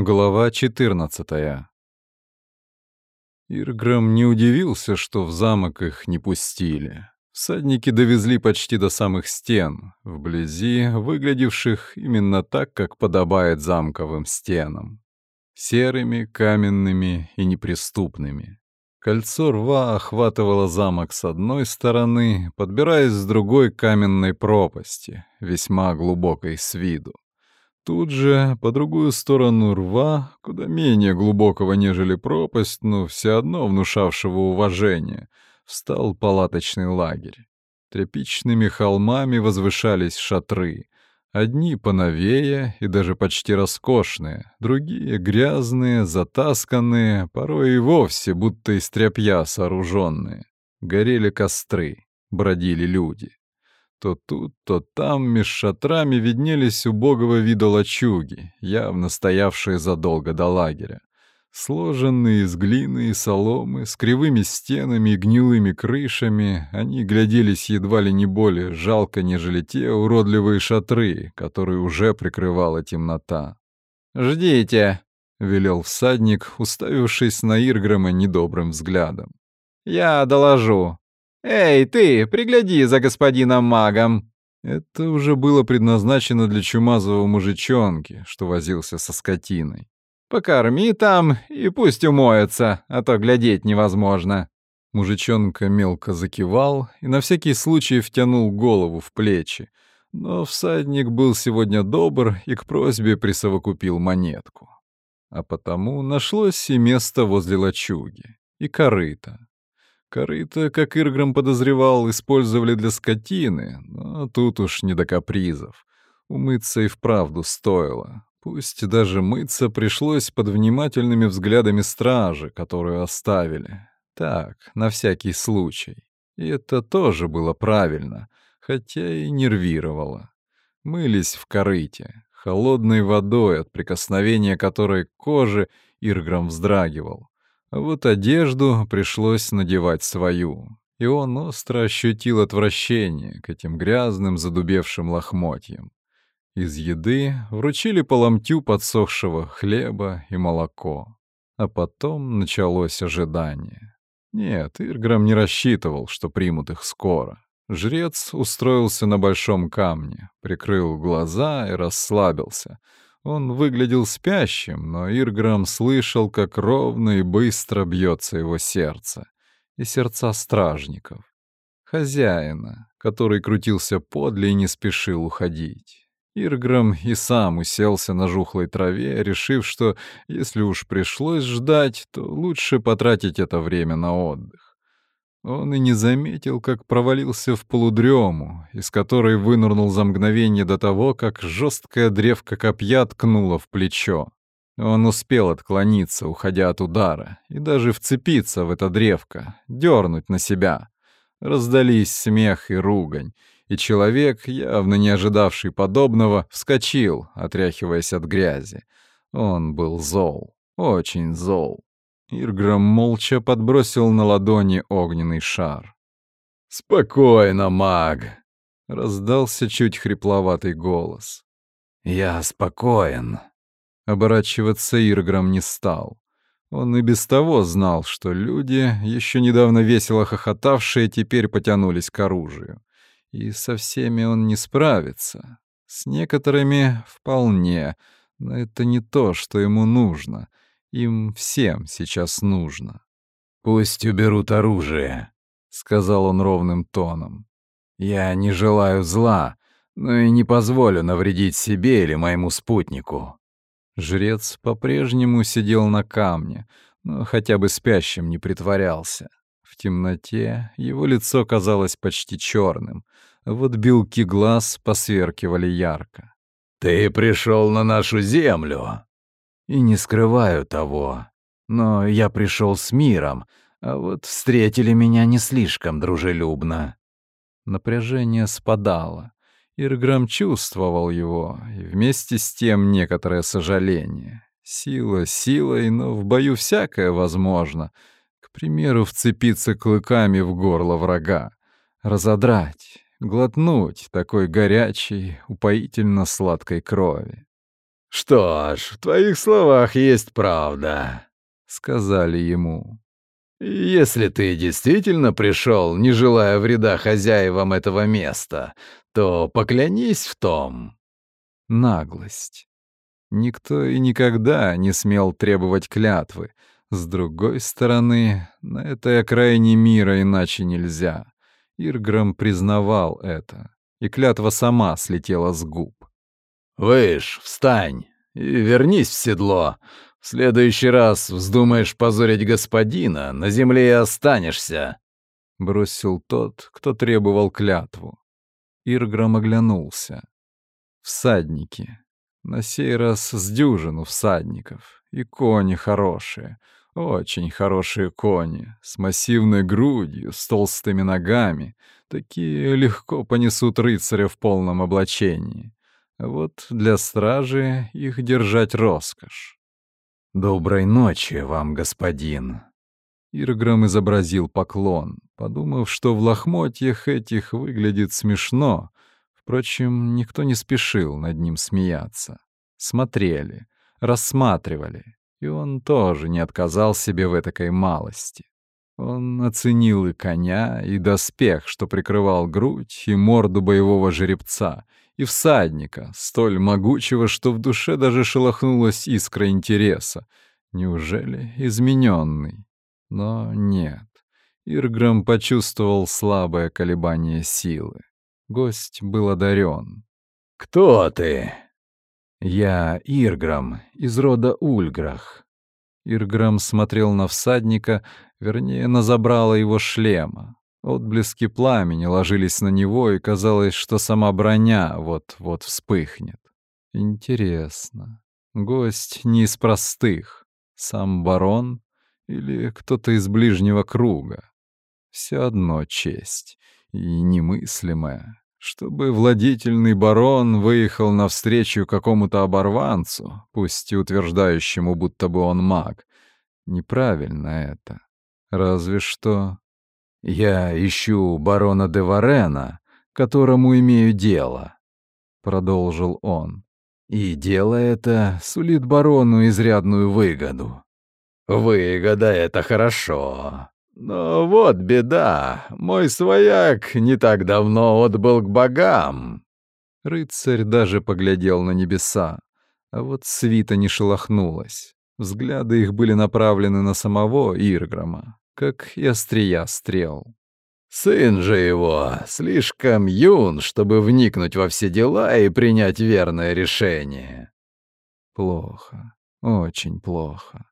Глава 14 Ирграм не удивился, что в замок их не пустили. Всадники довезли почти до самых стен, вблизи выглядевших именно так, как подобает замковым стенам. Серыми, каменными и неприступными. Кольцо рва охватывало замок с одной стороны, подбираясь с другой каменной пропасти, весьма глубокой с виду. Тут же, по другую сторону рва, куда менее глубокого, нежели пропасть, но все одно внушавшего уважение, встал палаточный лагерь. Тряпичными холмами возвышались шатры. Одни поновее и даже почти роскошные, другие грязные, затасканные, порой и вовсе будто из тряпья сооруженные. Горели костры, бродили люди. То тут, то там меж шатрами виднелись убогого вида лачуги, явно стоявшие задолго до лагеря. Сложенные из глины и соломы, с кривыми стенами и гнилыми крышами, они гляделись едва ли не более жалко, нежели те уродливые шатры, которые уже прикрывала темнота. «Ждите!» — велел всадник, уставившись на Ирграма недобрым взглядом. «Я доложу. «Эй, ты, пригляди за господином магом!» Это уже было предназначено для чумазого мужичонки, что возился со скотиной. «Покорми там и пусть умоется, а то глядеть невозможно». Мужичонка мелко закивал и на всякий случай втянул голову в плечи, но всадник был сегодня добр и к просьбе присовокупил монетку. А потому нашлось и место возле лачуги, и корыто. Корыто, как Ирграм подозревал, использовали для скотины, но тут уж не до капризов. Умыться и вправду стоило. Пусть даже мыться пришлось под внимательными взглядами стражи, которую оставили. Так, на всякий случай. И это тоже было правильно, хотя и нервировало. Мылись в корыте, холодной водой, от прикосновения которой к коже Ирграм вздрагивал. Вот одежду пришлось надевать свою, и он остро ощутил отвращение к этим грязным задубевшим лохмотьям. Из еды вручили по подсохшего хлеба и молоко. А потом началось ожидание. Нет, Ирграм не рассчитывал, что примут их скоро. Жрец устроился на большом камне, прикрыл глаза и расслабился — он выглядел спящим, но Ирграм слышал, как ровно и быстро бьется его сердце. И сердца стражников. Хозяина, который крутился подле и не спешил уходить. Ирграм и сам уселся на жухлой траве, решив, что если уж пришлось ждать, то лучше потратить это время на отдых. Он и не заметил, как провалился в полудрему, из которой вынырнул за мгновение до того, как жесткая древка копья ткнула в плечо. Он успел отклониться, уходя от удара, и даже вцепиться в это древко, дернуть на себя. Раздались смех и ругань, и человек, явно не ожидавший подобного, вскочил, отряхиваясь от грязи. Он был зол, очень зол. Ирграм молча подбросил на ладони огненный шар. «Спокойно, маг!» — раздался чуть хрипловатый голос. «Я спокоен». Оборачиваться Ирграм не стал. Он и без того знал, что люди, еще недавно весело хохотавшие, теперь потянулись к оружию. И со всеми он не справится. С некоторыми — вполне, но это не то, что ему нужно — им всем сейчас нужно. «Пусть уберут оружие», — сказал он ровным тоном. «Я не желаю зла, но и не позволю навредить себе или моему спутнику». Жрец по-прежнему сидел на камне, но хотя бы спящим не притворялся. В темноте его лицо казалось почти черным, вот белки глаз посверкивали ярко. «Ты пришел на нашу землю», и не скрываю того. Но я пришел с миром, а вот встретили меня не слишком дружелюбно. Напряжение спадало. Ирграм чувствовал его, и вместе с тем некоторое сожаление. Сила силой, но в бою всякое возможно. К примеру, вцепиться клыками в горло врага, разодрать, глотнуть такой горячей, упоительно сладкой крови. «Что ж, в твоих словах есть правда», — сказали ему. «Если ты действительно пришел, не желая вреда хозяевам этого места, то поклянись в том». Наглость. Никто и никогда не смел требовать клятвы. С другой стороны, на этой окраине мира иначе нельзя. Ирграм признавал это, и клятва сама слетела с губ. «Выш, встань и вернись в седло. В следующий раз вздумаешь позорить господина, на земле и останешься», — бросил тот, кто требовал клятву. Ирграм оглянулся. Всадники. На сей раз с дюжину всадников. И кони хорошие. Очень хорошие кони. С массивной грудью, с толстыми ногами. Такие легко понесут рыцаря в полном облачении. Вот для стражи их держать роскошь. «Доброй ночи вам, господин!» Ирграм изобразил поклон, подумав, что в лохмотьях этих выглядит смешно, Впрочем, никто не спешил над ним смеяться. Смотрели, рассматривали, и он тоже не отказал себе в этой малости. Он оценил и коня, и доспех, что прикрывал грудь, и морду боевого жеребца, и всадника, столь могучего, что в душе даже шелохнулась искра интереса. Неужели измененный? Но нет. Ирграм почувствовал слабое колебание силы. Гость был одарен. «Кто ты?» «Я Ирграм, из рода Ульграх». Ирграм смотрел на всадника, вернее, на забрало его шлема. Отблески пламени ложились на него, и казалось, что сама броня вот-вот вспыхнет. Интересно. Гость не из простых. Сам барон или кто-то из ближнего круга. Все одно честь и немыслимое, чтобы владетельный барон выехал навстречу какому-то оборванцу, пусть и утверждающему, будто бы он маг. Неправильно это. Разве что... «Я ищу барона де Варена, которому имею дело», — продолжил он. «И дело это сулит барону изрядную выгоду». «Выгода — это хорошо», но вот беда, мой свояк не так давно отбыл к богам. Рыцарь даже поглядел на небеса, а вот свита не шелохнулась. Взгляды их были направлены на самого Ирграма, как и острия стрел. Сын же его слишком юн, чтобы вникнуть во все дела и принять верное решение. Плохо, очень плохо.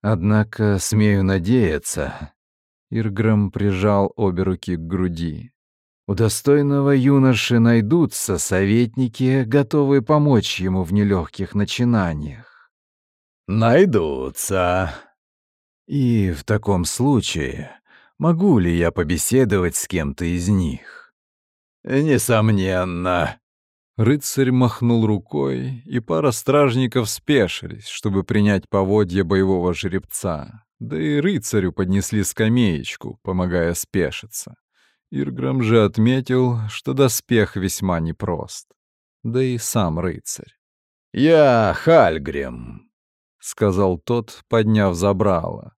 Однако, смею надеяться, Ирграм прижал обе руки к груди. У достойного юноши найдутся советники, готовые помочь ему в нелегких начинаниях. Найдутся. И в таком случае могу ли я побеседовать с кем-то из них? Несомненно. Рыцарь махнул рукой, и пара стражников спешились, чтобы принять поводья боевого жеребца. Да и рыцарю поднесли скамеечку, помогая спешиться. Ирграм же отметил, что доспех весьма непрост. Да и сам рыцарь. «Я Хальгрим», — сказал тот, подняв забрало.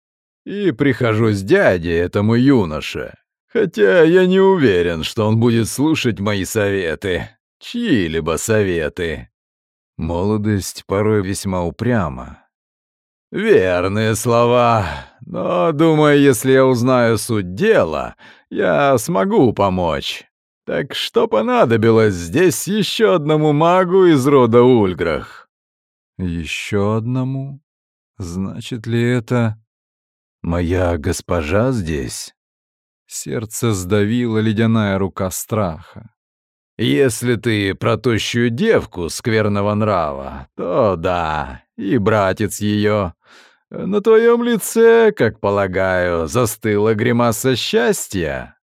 «И прихожу с дядей этому юноше, хотя я не уверен, что он будет слушать мои советы, чьи-либо советы». Молодость порой весьма упряма, «Верные слова. Но, думаю, если я узнаю суть дела, я смогу помочь. Так что понадобилось здесь еще одному магу из рода Ульграх?» «Еще одному? Значит ли это...» «Моя госпожа здесь?» Сердце сдавило ледяная рука страха. «Если ты про тощую девку скверного нрава, то да, и братец ее. На твоем лице, как полагаю, застыла гримаса счастья.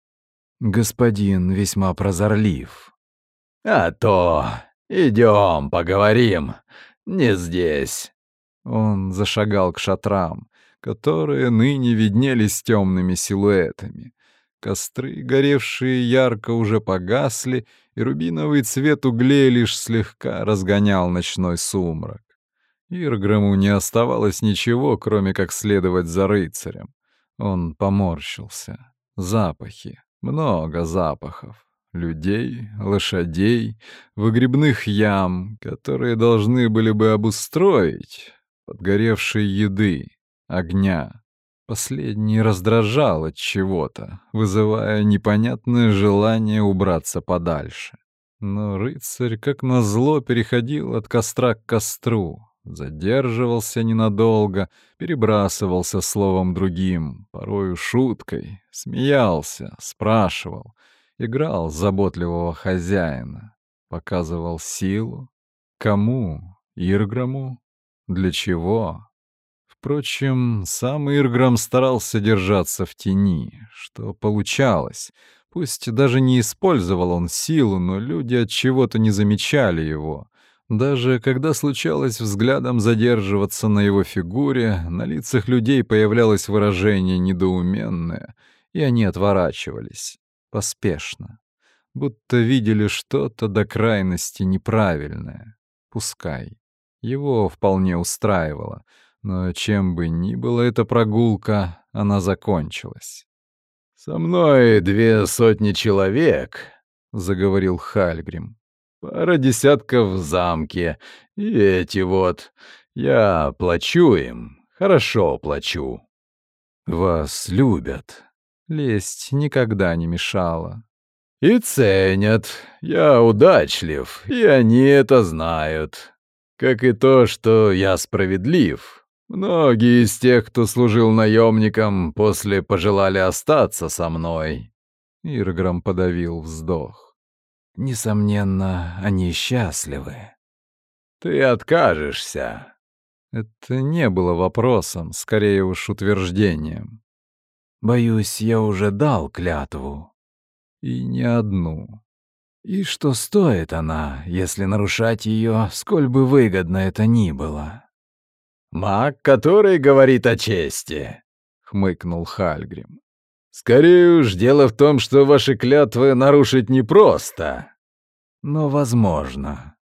Господин весьма прозорлив. А то идем поговорим. Не здесь. Он зашагал к шатрам, которые ныне виднелись темными силуэтами. Костры, горевшие ярко, уже погасли, и рубиновый цвет углей лишь слегка разгонял ночной сумрак. Ирграму не оставалось ничего, кроме как следовать за рыцарем. Он поморщился. Запахи. Много запахов. Людей, лошадей, выгребных ям, которые должны были бы обустроить, подгоревшей еды, огня. Последний раздражал от чего-то, вызывая непонятное желание убраться подальше. Но рыцарь, как назло, переходил от костра к костру, задерживался ненадолго, перебрасывался словом другим, порою шуткой, смеялся, спрашивал, играл заботливого хозяина, показывал силу. Кому? Ирграму? Для чего? Впрочем, сам Ирграм старался держаться в тени, что получалось. Пусть даже не использовал он силу, но люди от чего-то не замечали его. Даже когда случалось взглядом задерживаться на его фигуре, на лицах людей появлялось выражение недоуменное, и они отворачивались. Поспешно. Будто видели что-то до крайности неправильное. Пускай. Его вполне устраивало. Но чем бы ни была эта прогулка, она закончилась. «Со мной две сотни человек», — заговорил Хальгрим. Пара десятков в замке. И эти вот. Я плачу им. Хорошо плачу. Вас любят. Лесть никогда не мешала. И ценят. Я удачлив, и они это знают. Как и то, что я справедлив. Многие из тех, кто служил наемником, после пожелали остаться со мной. Ирграм подавил вздох. Несомненно, они счастливы. Ты откажешься. Это не было вопросом, скорее уж утверждением. Боюсь, я уже дал клятву. И не одну. И что стоит она, если нарушать ее, сколь бы выгодно это ни было? «Маг, который говорит о чести», — хмыкнул Хальгрим. Скорее уж, дело в том, что ваши клятвы нарушить непросто. Но возможно.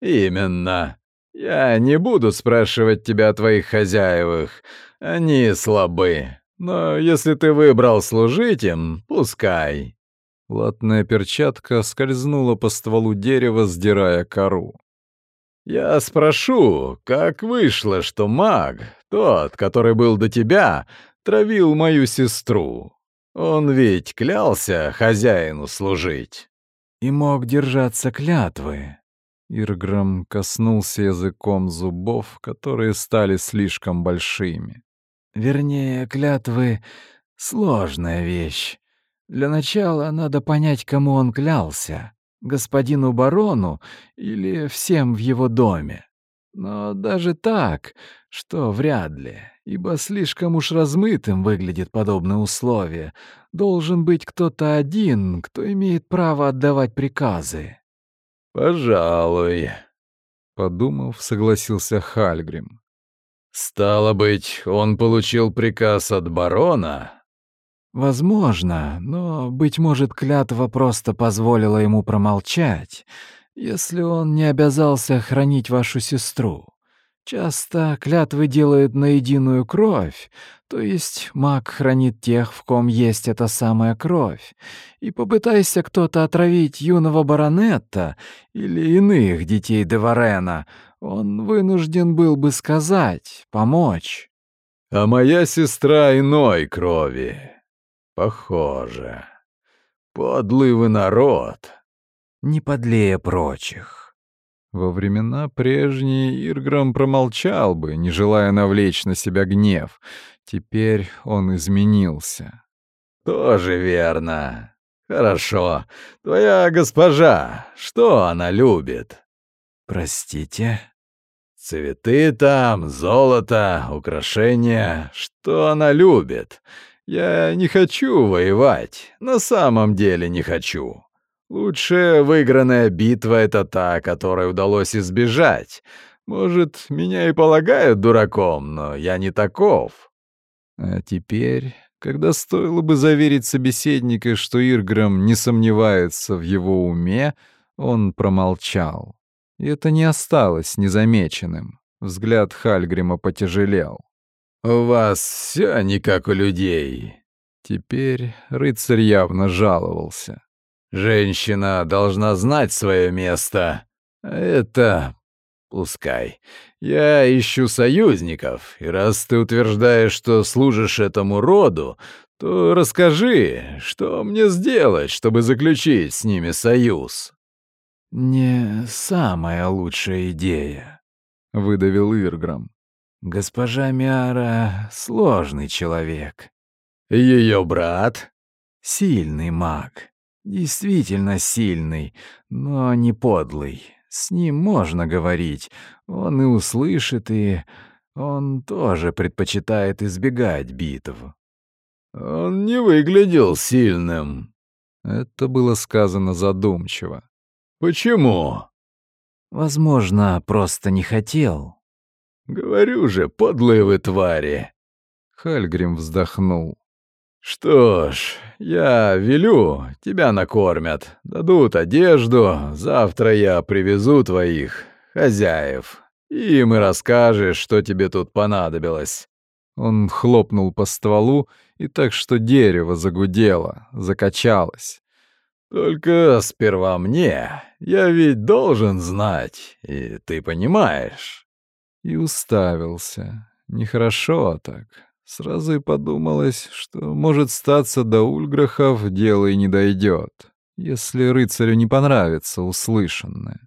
Именно. Я не буду спрашивать тебя о твоих хозяевах. Они слабы. Но если ты выбрал служить им, пускай. Латная перчатка скользнула по стволу дерева, сдирая кору. «Я спрошу, как вышло, что маг, тот, который был до тебя, травил мою сестру? Он ведь клялся хозяину служить. И мог держаться клятвы. Ирграм коснулся языком зубов, которые стали слишком большими. Вернее, клятвы — сложная вещь. Для начала надо понять, кому он клялся — господину барону или всем в его доме. Но даже так, что вряд ли, ибо слишком уж размытым выглядит подобное условие. Должен быть кто-то один, кто имеет право отдавать приказы. «Пожалуй», — подумав, согласился Хальгрим. «Стало быть, он получил приказ от барона?» «Возможно, но, быть может, клятва просто позволила ему промолчать» если он не обязался хранить вашу сестру. Часто клятвы делают на единую кровь, то есть маг хранит тех, в ком есть эта самая кровь. И попытайся кто-то отравить юного баронета или иных детей Деварена, он вынужден был бы сказать, помочь. «А моя сестра иной крови. Похоже. Подлый вы народ» не подлее прочих. Во времена прежние Ирграм промолчал бы, не желая навлечь на себя гнев. Теперь он изменился. «Тоже верно. Хорошо. Твоя госпожа, что она любит?» «Простите?» «Цветы там, золото, украшения. Что она любит? Я не хочу воевать. На самом деле не хочу. Лучшая выигранная битва — это та, которой удалось избежать. Может, меня и полагают дураком, но я не таков. А теперь когда стоило бы заверить собеседника, что Ирграм не сомневается в его уме, он промолчал. И это не осталось незамеченным. Взгляд Хальгрима потяжелел. «У вас все не как у людей». Теперь рыцарь явно жаловался. «Женщина должна знать свое место. это Пускай. Я ищу союзников, и раз ты утверждаешь, что служишь этому роду, то расскажи, что мне сделать, чтобы заключить с ними союз?» «Не самая лучшая идея», — выдавил Ирграм. «Госпожа Миара — сложный человек». «Ее брат?» «Сильный маг. Действительно сильный, но не подлый. С ним можно говорить. Он и услышит, и он тоже предпочитает избегать битв. Он не выглядел сильным. Это было сказано задумчиво. Почему? Возможно, просто не хотел. Говорю же, подлые вы твари. Хальгрим вздохнул. «Что ж, я велю, тебя накормят, дадут одежду, завтра я привезу твоих хозяев, и и расскажешь, что тебе тут понадобилось». Он хлопнул по стволу, и так что дерево загудело, закачалось. «Только сперва мне, я ведь должен знать, и ты понимаешь». И уставился. Нехорошо так. Сразу и подумалось, что, может, статься до Ульграхов дело и не дойдет, если рыцарю не понравится услышанное.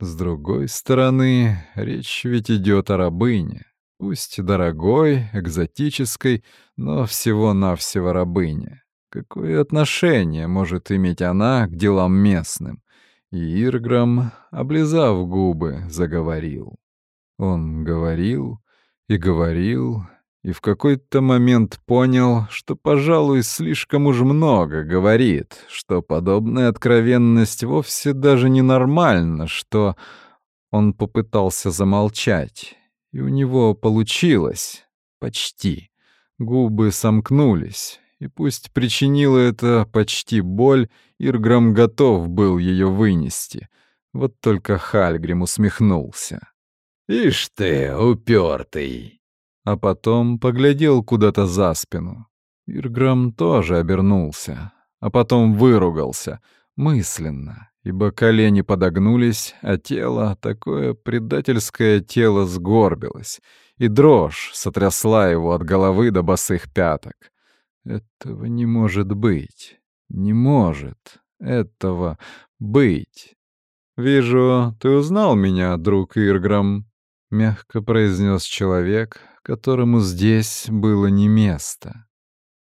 С другой стороны, речь ведь идет о рабыне. Пусть дорогой, экзотической, но всего-навсего рабыне. Какое отношение может иметь она к делам местным? И Ирграм, облизав губы, заговорил. Он говорил и говорил, и в какой-то момент понял, что, пожалуй, слишком уж много говорит, что подобная откровенность вовсе даже не нормальна, что он попытался замолчать, и у него получилось. Почти. Губы сомкнулись, и пусть причинила это почти боль, Ирграм готов был ее вынести. Вот только Хальгрим усмехнулся. «Ишь ты, упертый!» А потом поглядел куда-то за спину. Ирграм тоже обернулся, а потом выругался, мысленно, ибо колени подогнулись, а тело, такое предательское тело, сгорбилось, и дрожь сотрясла его от головы до босых пяток. Этого не может быть, не может этого быть. «Вижу, ты узнал меня, друг Ирграм», — мягко произнес человек, которому здесь было не место.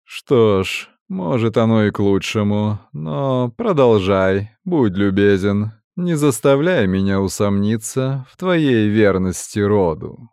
Что ж, может, оно и к лучшему, но продолжай, будь любезен, не заставляй меня усомниться в твоей верности роду.